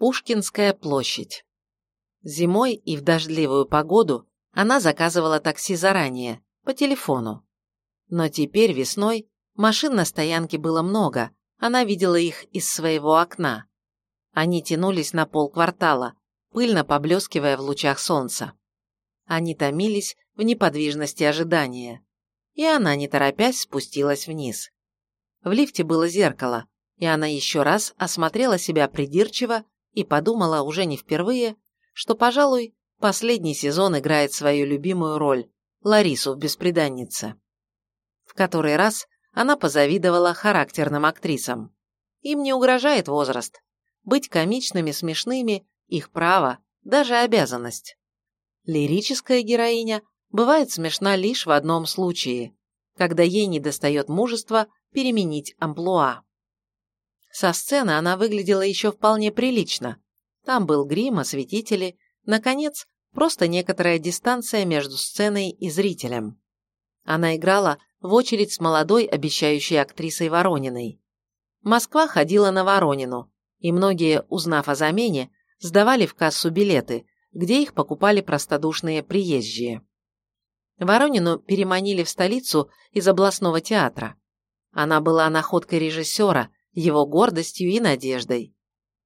Пушкинская площадь. Зимой и в дождливую погоду она заказывала такси заранее, по телефону. Но теперь весной машин на стоянке было много, она видела их из своего окна. Они тянулись на полквартала, пыльно поблескивая в лучах солнца. Они томились в неподвижности ожидания. И она, не торопясь, спустилась вниз. В лифте было зеркало, и она еще раз осмотрела себя придирчиво и подумала уже не впервые, что, пожалуй, последний сезон играет свою любимую роль – Ларису в «Беспреданнице». В который раз она позавидовала характерным актрисам. Им не угрожает возраст. Быть комичными, смешными – их право, даже обязанность. Лирическая героиня бывает смешна лишь в одном случае, когда ей недостает мужества переменить амплуа. Со сцены она выглядела еще вполне прилично. Там был грим, осветители, наконец, просто некоторая дистанция между сценой и зрителем. Она играла в очередь с молодой обещающей актрисой Ворониной. Москва ходила на Воронину, и многие, узнав о замене, сдавали в кассу билеты, где их покупали простодушные приезжие. Воронину переманили в столицу из областного театра. Она была находкой режиссера, его гордостью и надеждой.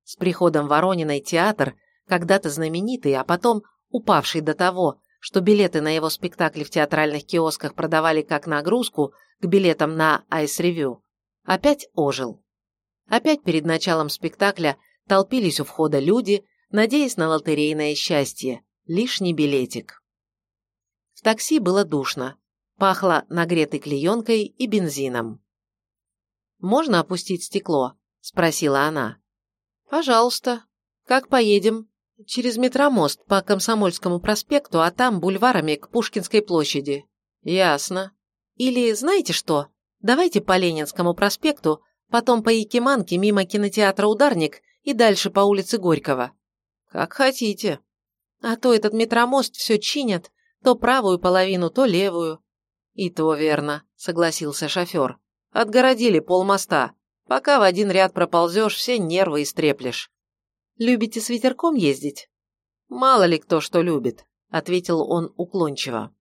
С приходом Ворониной театр, когда-то знаменитый, а потом упавший до того, что билеты на его спектакли в театральных киосках продавали как нагрузку к билетам на айс-ревю, опять ожил. Опять перед началом спектакля толпились у входа люди, надеясь на лотерейное счастье, лишний билетик. В такси было душно, пахло нагретой клеенкой и бензином. «Можно опустить стекло?» – спросила она. «Пожалуйста. Как поедем?» «Через метромост по Комсомольскому проспекту, а там бульварами к Пушкинской площади». «Ясно. Или знаете что? Давайте по Ленинскому проспекту, потом по Якиманке мимо кинотеатра «Ударник» и дальше по улице Горького». «Как хотите. А то этот метромост все чинят, то правую половину, то левую». «И то верно», — согласился шофер. «Отгородили полмоста. Пока в один ряд проползешь, все нервы истреплешь». «Любите с ветерком ездить?» «Мало ли кто что любит», — ответил он уклончиво.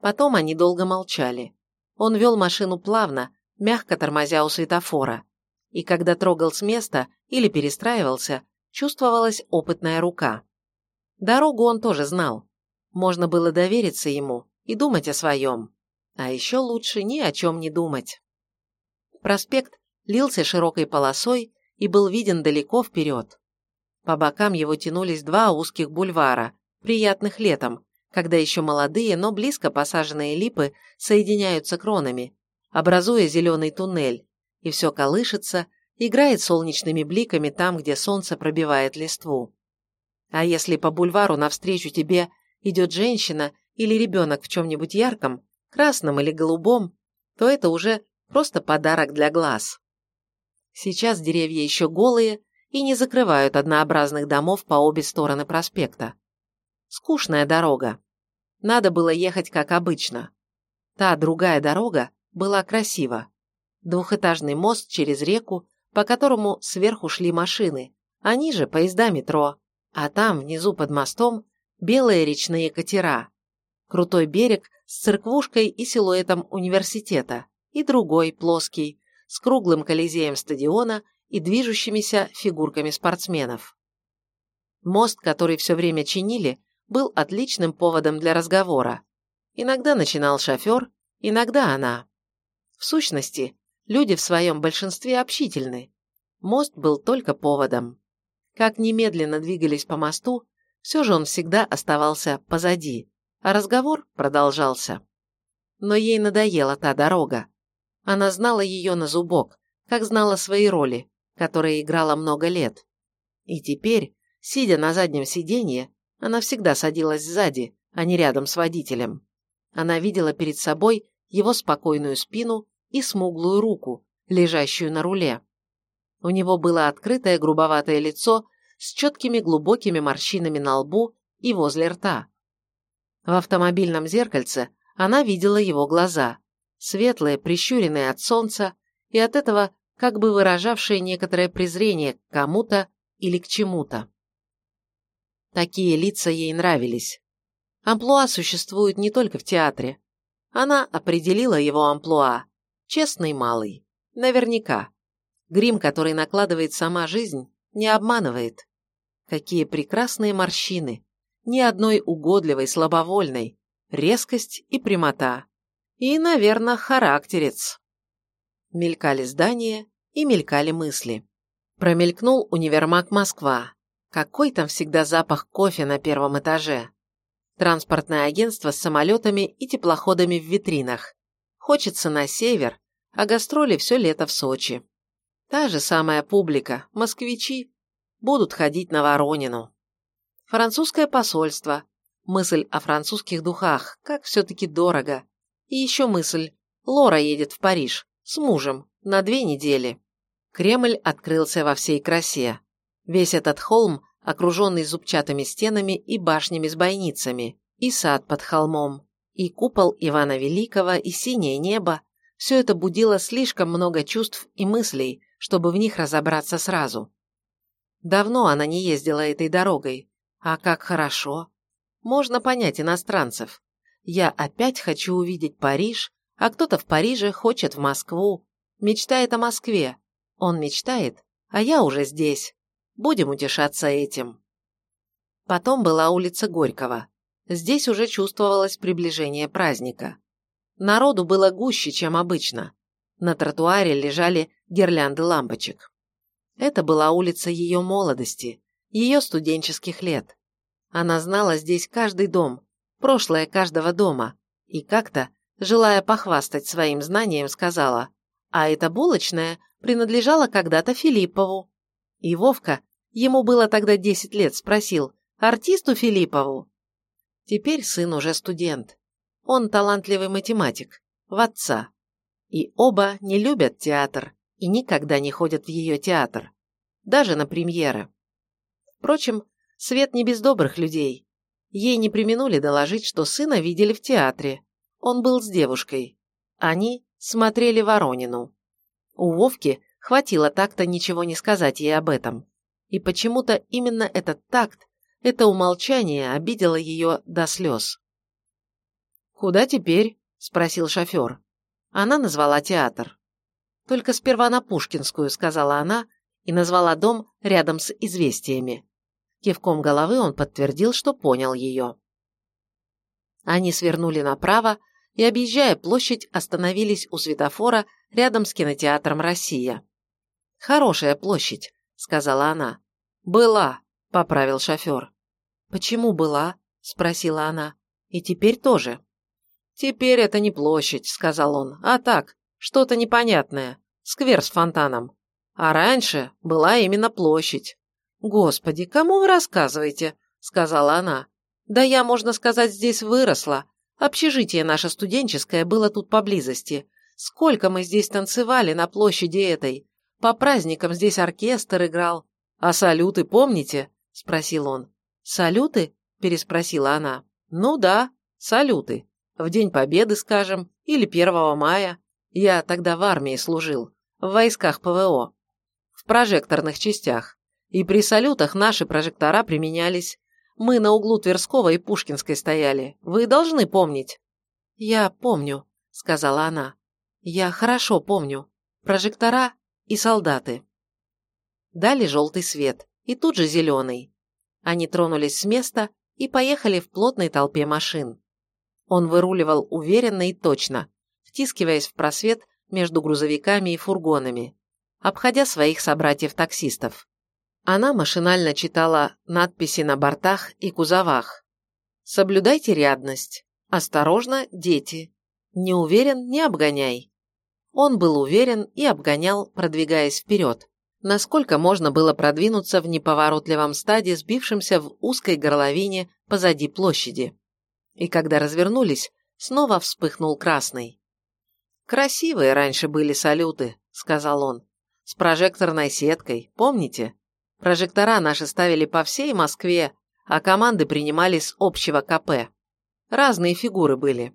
Потом они долго молчали. Он вел машину плавно, мягко тормозя у светофора. И когда трогал с места или перестраивался, чувствовалась опытная рука. Дорогу он тоже знал. Можно было довериться ему и думать о своем. А еще лучше ни о чем не думать. Проспект лился широкой полосой и был виден далеко вперед. По бокам его тянулись два узких бульвара, приятных летом, когда еще молодые, но близко посаженные липы соединяются кронами, образуя зеленый туннель, и все колышется, играет солнечными бликами там, где солнце пробивает листву. А если по бульвару навстречу тебе идет женщина или ребенок в чем-нибудь ярком, красном или голубом, то это уже просто подарок для глаз. Сейчас деревья еще голые и не закрывают однообразных домов по обе стороны проспекта. Скучная дорога. Надо было ехать как обычно. Та другая дорога была красива. Двухэтажный мост через реку, по которому сверху шли машины, а ниже поезда метро, а там, внизу под мостом, белые речные катера. Крутой берег с церквушкой и силуэтом университета, и другой, плоский, с круглым колизеем стадиона и движущимися фигурками спортсменов. Мост, который все время чинили, был отличным поводом для разговора. Иногда начинал шофер, иногда она. В сущности, люди в своем большинстве общительны. Мост был только поводом. Как немедленно двигались по мосту, все же он всегда оставался позади, а разговор продолжался. Но ей надоела та дорога. Она знала ее на зубок, как знала свои роли, которые играла много лет. И теперь, сидя на заднем сиденье, она всегда садилась сзади, а не рядом с водителем. Она видела перед собой его спокойную спину и смуглую руку, лежащую на руле. У него было открытое грубоватое лицо с четкими глубокими морщинами на лбу и возле рта. В автомобильном зеркальце она видела его глаза, светлые, прищуренные от солнца, и от этого как бы выражавшие некоторое презрение к кому-то или к чему-то. Такие лица ей нравились. Амплуа существует не только в театре. Она определила его амплуа. Честный малый. Наверняка. Грим, который накладывает сама жизнь, не обманывает. Какие прекрасные морщины. Ни одной угодливой, слабовольной. Резкость и прямота. И, наверное, характерец. Мелькали здания и мелькали мысли. Промелькнул универмаг Москва. Какой там всегда запах кофе на первом этаже. Транспортное агентство с самолетами и теплоходами в витринах. Хочется на север, а гастроли все лето в Сочи. Та же самая публика, москвичи, будут ходить на Воронину. Французское посольство. Мысль о французских духах, как все-таки дорого. И еще мысль. Лора едет в Париж с мужем на две недели. Кремль открылся во всей красе. Весь этот холм, окруженный зубчатыми стенами и башнями с бойницами, и сад под холмом, и купол Ивана Великого, и синее небо, все это будило слишком много чувств и мыслей, чтобы в них разобраться сразу. Давно она не ездила этой дорогой, а как хорошо. Можно понять иностранцев. Я опять хочу увидеть Париж, а кто-то в Париже хочет в Москву, мечтает о Москве. Он мечтает, а я уже здесь. Будем утешаться этим. Потом была улица Горького. Здесь уже чувствовалось приближение праздника. Народу было гуще, чем обычно. На тротуаре лежали гирлянды лампочек. Это была улица ее молодости, ее студенческих лет. Она знала здесь каждый дом, прошлое каждого дома, и как-то, желая похвастать своим знанием, сказала, а эта булочная принадлежала когда-то Филиппову. И Вовка Ему было тогда 10 лет, спросил, артисту Филиппову? Теперь сын уже студент. Он талантливый математик, в отца. И оба не любят театр и никогда не ходят в ее театр. Даже на премьеры. Впрочем, Свет не без добрых людей. Ей не применули доложить, что сына видели в театре. Он был с девушкой. Они смотрели Воронину. У Вовки хватило так-то ничего не сказать ей об этом. И почему-то именно этот такт, это умолчание обидело ее до слез. «Куда теперь?» – спросил шофер. Она назвала театр. «Только сперва на Пушкинскую», – сказала она, и назвала дом рядом с известиями. Кивком головы он подтвердил, что понял ее. Они свернули направо и, объезжая площадь, остановились у светофора рядом с кинотеатром «Россия». Хорошая площадь, сказала она. «Была», — поправил шофер. «Почему была?» — спросила она. «И теперь тоже». «Теперь это не площадь», — сказал он, — «а так, что-то непонятное, сквер с фонтаном. А раньше была именно площадь». «Господи, кому вы рассказываете?» — сказала она. «Да я, можно сказать, здесь выросла. Общежитие наше студенческое было тут поблизости. Сколько мы здесь танцевали на площади этой. По праздникам здесь оркестр играл. А салюты помните? Спросил он. Салюты? Переспросила она. Ну да, салюты. В День Победы, скажем, или 1 мая. Я тогда в армии служил. В войсках ПВО. В прожекторных частях. И при салютах наши прожектора применялись. Мы на углу Тверского и Пушкинской стояли. Вы должны помнить. Я помню, сказала она. Я хорошо помню. Прожектора и солдаты. Дали желтый свет, и тут же зеленый. Они тронулись с места и поехали в плотной толпе машин. Он выруливал уверенно и точно, втискиваясь в просвет между грузовиками и фургонами, обходя своих собратьев-таксистов. Она машинально читала надписи на бортах и кузовах. «Соблюдайте рядность. Осторожно, дети. Не уверен, не обгоняй». Он был уверен и обгонял, продвигаясь вперед. Насколько можно было продвинуться в неповоротливом стаде, сбившемся в узкой горловине позади площади. И когда развернулись, снова вспыхнул красный. «Красивые раньше были салюты», — сказал он. «С прожекторной сеткой, помните? Прожектора наши ставили по всей Москве, а команды принимали с общего КП. Разные фигуры были.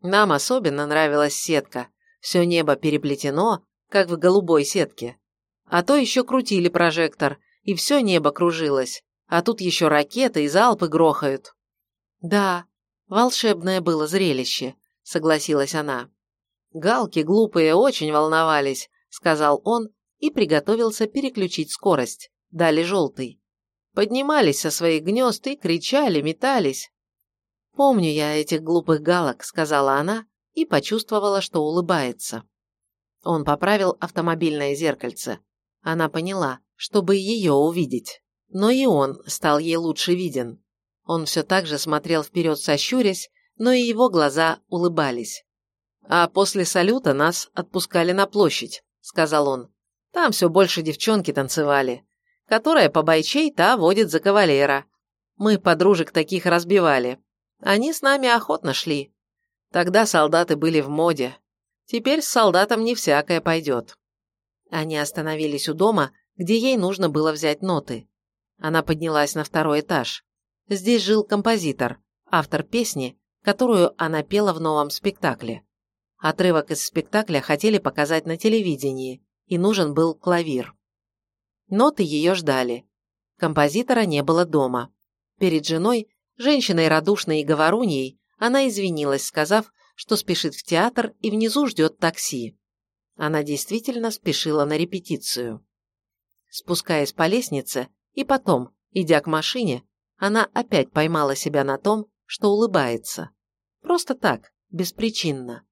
Нам особенно нравилась сетка, все небо переплетено, как в голубой сетке. А то еще крутили прожектор, и все небо кружилось, а тут еще ракеты и залпы грохают. Да, волшебное было зрелище, согласилась она. Галки глупые очень волновались, сказал он и приготовился переключить скорость. Дали желтый. Поднимались со своих гнезд и кричали, метались. «Помню я этих глупых галок», — сказала она и почувствовала, что улыбается. Он поправил автомобильное зеркальце. Она поняла, чтобы ее увидеть. Но и он стал ей лучше виден. Он все так же смотрел вперед сощурясь, но и его глаза улыбались. «А после салюта нас отпускали на площадь», — сказал он. «Там все больше девчонки танцевали. Которая по бойчей, та водит за кавалера. Мы подружек таких разбивали. Они с нами охотно шли. Тогда солдаты были в моде. Теперь с солдатом не всякое пойдет». Они остановились у дома, где ей нужно было взять ноты. Она поднялась на второй этаж. Здесь жил композитор, автор песни, которую она пела в новом спектакле. Отрывок из спектакля хотели показать на телевидении, и нужен был клавир. Ноты ее ждали. Композитора не было дома. Перед женой, женщиной радушной и говоруньей, она извинилась, сказав, что спешит в театр и внизу ждет такси. Она действительно спешила на репетицию. Спускаясь по лестнице и потом, идя к машине, она опять поймала себя на том, что улыбается. Просто так, беспричинно.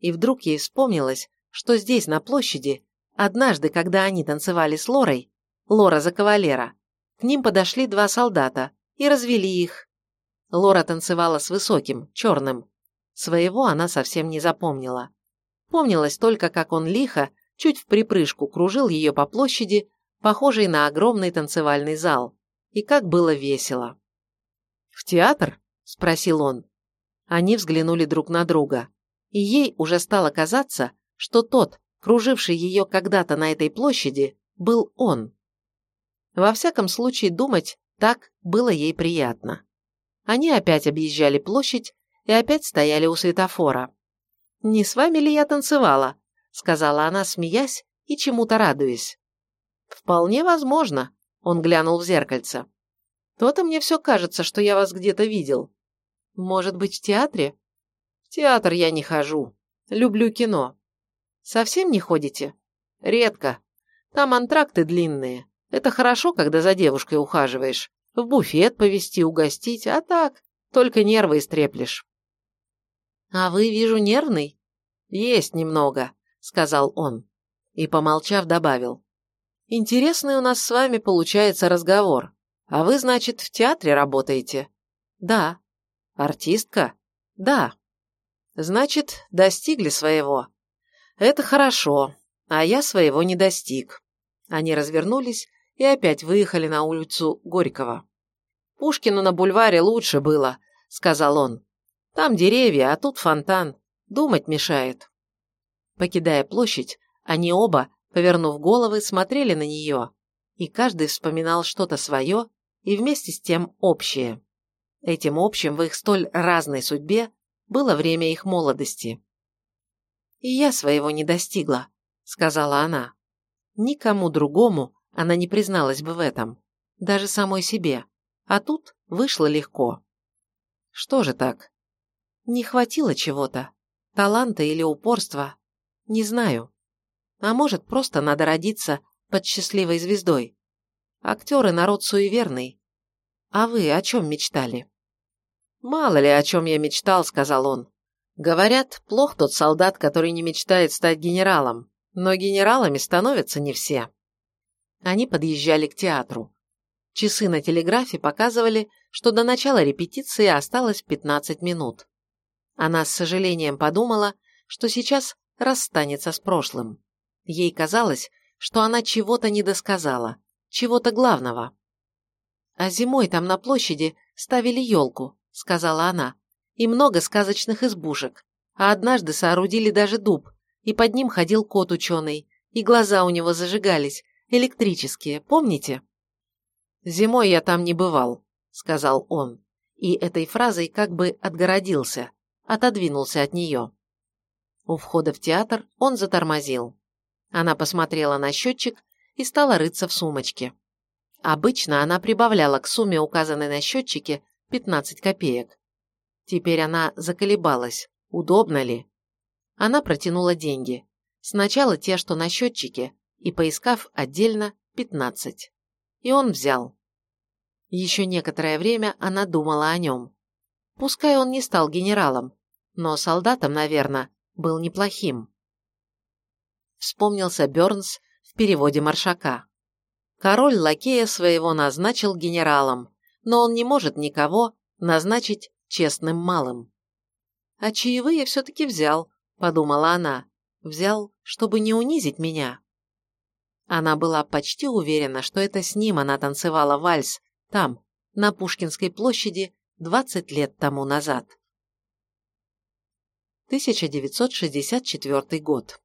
И вдруг ей вспомнилось, что здесь, на площади, однажды, когда они танцевали с Лорой, Лора за кавалера, к ним подошли два солдата и развели их. Лора танцевала с высоким, черным. Своего она совсем не запомнила. Помнилось только, как он лихо, чуть в припрыжку кружил ее по площади, похожей на огромный танцевальный зал. И как было весело. «В театр?» – спросил он. Они взглянули друг на друга. И ей уже стало казаться, что тот, круживший ее когда-то на этой площади, был он. Во всяком случае, думать так было ей приятно. Они опять объезжали площадь и опять стояли у светофора. «Не с вами ли я танцевала?» — сказала она, смеясь и чему-то радуясь. «Вполне возможно», — он глянул в зеркальце. «То-то мне все кажется, что я вас где-то видел. Может быть, в театре?» «В театр я не хожу. Люблю кино». «Совсем не ходите?» «Редко. Там антракты длинные. Это хорошо, когда за девушкой ухаживаешь. В буфет повести, угостить, а так, только нервы истреплешь». «А вы, вижу, нервный?» «Есть немного», — сказал он. И, помолчав, добавил. «Интересный у нас с вами получается разговор. А вы, значит, в театре работаете?» «Да». «Артистка?» «Да». «Значит, достигли своего». «Это хорошо, а я своего не достиг». Они развернулись и опять выехали на улицу Горького. «Пушкину на бульваре лучше было», — сказал он. «Там деревья, а тут фонтан. Думать мешает». Покидая площадь, они оба, повернув головы, смотрели на нее, и каждый вспоминал что-то свое и вместе с тем общее. Этим общим в их столь разной судьбе было время их молодости. «И я своего не достигла», — сказала она. Никому другому она не призналась бы в этом, даже самой себе, а тут вышло легко. Что же так? Не хватило чего-то, таланта или упорства, не знаю. А может, просто надо родиться под счастливой звездой. Актеры народ суеверный. А вы о чем мечтали? Мало ли, о чем я мечтал, сказал он. Говорят, плох тот солдат, который не мечтает стать генералом, но генералами становятся не все. Они подъезжали к театру. Часы на телеграфе показывали, что до начала репетиции осталось 15 минут. Она с сожалением подумала, что сейчас расстанется с прошлым. Ей казалось, что она чего-то не досказала, чего-то главного. «А зимой там на площади ставили елку», — сказала она, «и много сказочных избушек, а однажды соорудили даже дуб, и под ним ходил кот ученый, и глаза у него зажигались, Электрические, помните?» «Зимой я там не бывал», — сказал он, и этой фразой как бы отгородился, отодвинулся от нее. У входа в театр он затормозил. Она посмотрела на счетчик и стала рыться в сумочке. Обычно она прибавляла к сумме, указанной на счетчике, 15 копеек. Теперь она заколебалась, удобно ли. Она протянула деньги. Сначала те, что на счетчике, и, поискав отдельно, 15. И он взял. Еще некоторое время она думала о нем. Пускай он не стал генералом, но солдатом, наверное, был неплохим. Вспомнился Бернс в переводе Маршака. Король лакея своего назначил генералом, но он не может никого назначить честным малым. А чаевые все-таки взял, подумала она. Взял, чтобы не унизить меня. Она была почти уверена, что это с ним она танцевала вальс, там, на Пушкинской площади, 20 лет тому назад. 1964 год.